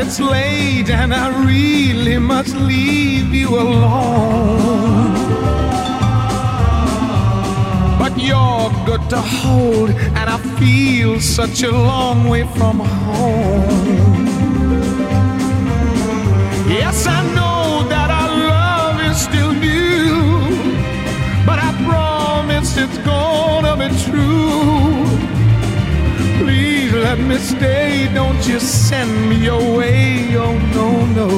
it's late and I really must leave you alone. But you're good to hold, and I feel such a long way from home. Yes, I know that our love is still new, but I promise it's gonna be true. Let me stay, don't you send me away, oh no, no.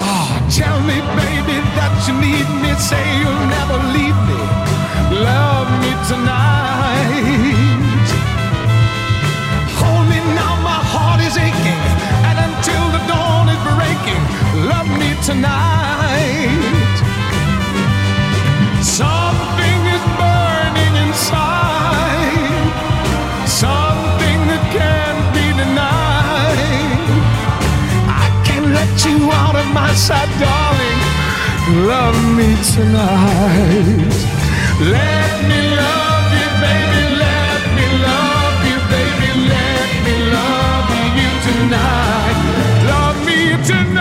Oh, tell me, baby, that you need me, say you'll never leave me. Love me tonight. you out of my sight, darling. Love me tonight. Let me love you, baby. Let me love you, baby. Let me love you tonight. Love me tonight.